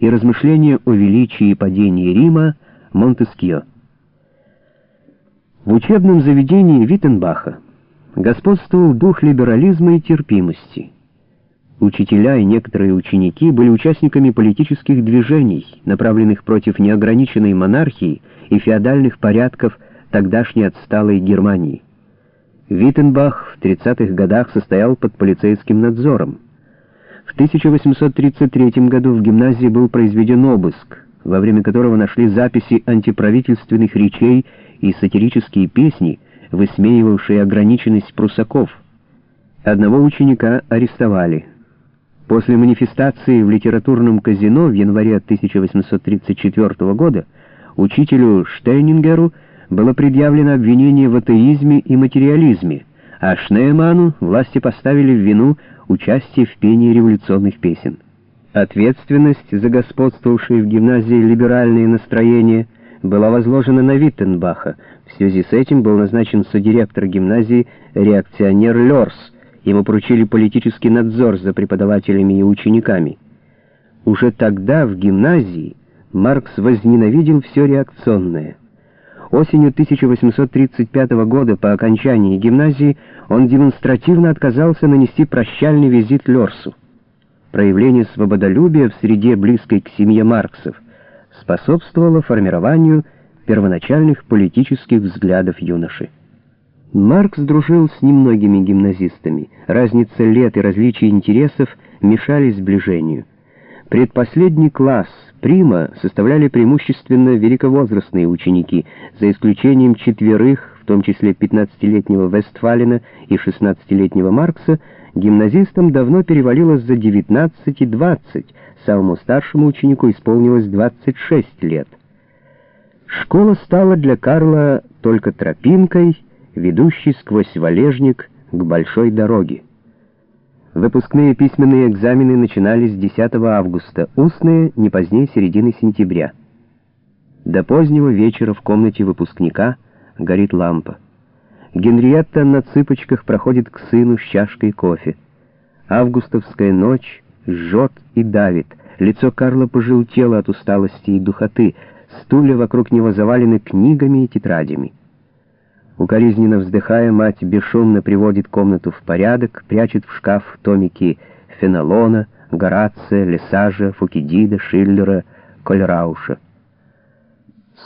и размышления о величии и падении Рима Монтескьё. В учебном заведении Виттенбаха господствовал дух либерализма и терпимости. Учителя и некоторые ученики были участниками политических движений, направленных против неограниченной монархии и феодальных порядков тогдашней отсталой Германии. Виттенбах в 30-х годах состоял под полицейским надзором. В 1833 году в гимназии был произведен обыск, во время которого нашли записи антиправительственных речей и сатирические песни, высмеивавшие ограниченность прусаков. Одного ученика арестовали. После манифестации в литературном казино в январе 1834 года учителю Штейнингеру было предъявлено обвинение в атеизме и материализме, а Шнейману власти поставили в вину участие в пении революционных песен. Ответственность за господствовавшие в гимназии либеральные настроения была возложена на Виттенбаха. В связи с этим был назначен содиректор гимназии реакционер Лерс. Ему поручили политический надзор за преподавателями и учениками. Уже тогда в гимназии Маркс возненавидел все реакционное. Осенью 1835 года по окончании гимназии он демонстративно отказался нанести прощальный визит Лерсу. Проявление свободолюбия в среде близкой к семье Марксов способствовало формированию первоначальных политических взглядов юноши. Маркс дружил с немногими гимназистами. Разница лет и различия интересов мешали сближению. Предпоследний класс Прима составляли преимущественно великовозрастные ученики, за исключением четверых, в том числе 15-летнего Вестфалина и 16-летнего Маркса, гимназистам давно перевалилось за 19 и 20, самому старшему ученику исполнилось 26 лет. Школа стала для Карла только тропинкой, ведущей сквозь валежник к большой дороге. Выпускные письменные экзамены начинались 10 августа, устные не позднее середины сентября. До позднего вечера в комнате выпускника горит лампа. Генриетта на цыпочках проходит к сыну с чашкой кофе. Августовская ночь жжет и давит. Лицо Карла пожелтело от усталости и духоты. Стулья вокруг него завалены книгами и тетрадями. Укоризненно вздыхая, мать бесшумно приводит комнату в порядок, прячет в шкаф томики Фенелона, Горация, Лесажа, Фукидида, Шиллера, Кольрауша.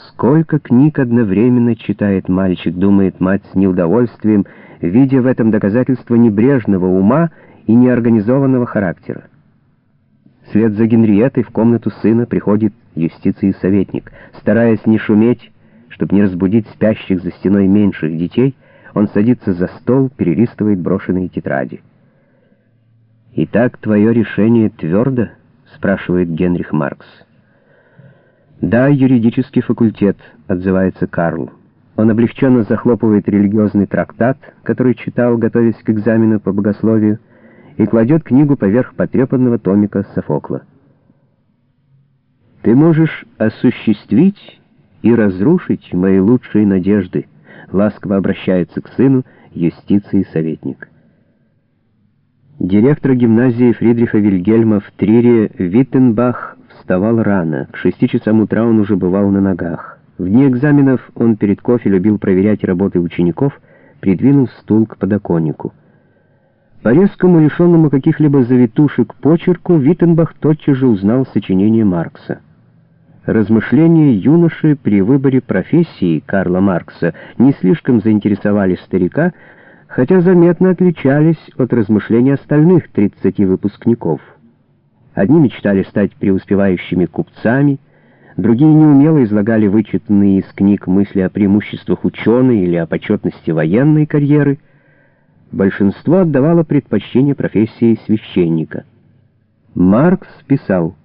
Сколько книг одновременно читает мальчик, думает мать с неудовольствием, видя в этом доказательство небрежного ума и неорганизованного характера. Вслед за Генриеттой в комнату сына приходит юстиции советник. Стараясь не шуметь, чтобы не разбудить спящих за стеной меньших детей, он садится за стол, перелистывает брошенные тетради. «Итак, твое решение твердо?» — спрашивает Генрих Маркс. «Да, юридический факультет», — отзывается Карл. Он облегченно захлопывает религиозный трактат, который читал, готовясь к экзамену по богословию, и кладет книгу поверх потрепанного томика Софокла. «Ты можешь осуществить и разрушить мои лучшие надежды», ласково обращается к сыну юстиции советник. Директор гимназии Фридриха Вильгельма в Трире Виттенбах вставал рано. К шести часам утра он уже бывал на ногах. В дни экзаменов он перед кофе любил проверять работы учеников, придвинув стул к подоконнику. По резкому, лишенному каких-либо завитушек почерку, Виттенбах тотчас же узнал сочинение Маркса. Размышления юноши при выборе профессии Карла Маркса не слишком заинтересовали старика, хотя заметно отличались от размышлений остальных 30 выпускников. Одни мечтали стать преуспевающими купцами, другие неумело излагали вычитанные из книг мысли о преимуществах ученой или о почетности военной карьеры. Большинство отдавало предпочтение профессии священника. Маркс писал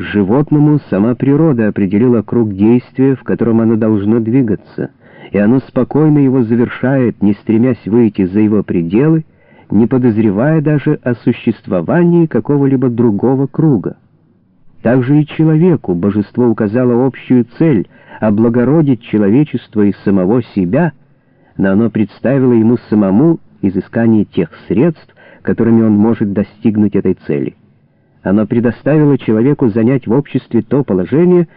Животному сама природа определила круг действия, в котором оно должно двигаться, и оно спокойно его завершает, не стремясь выйти за его пределы, не подозревая даже о существовании какого-либо другого круга. Также и человеку божество указало общую цель — облагородить человечество из самого себя, но оно представило ему самому изыскание тех средств, которыми он может достигнуть этой цели. Оно предоставило человеку занять в обществе то положение,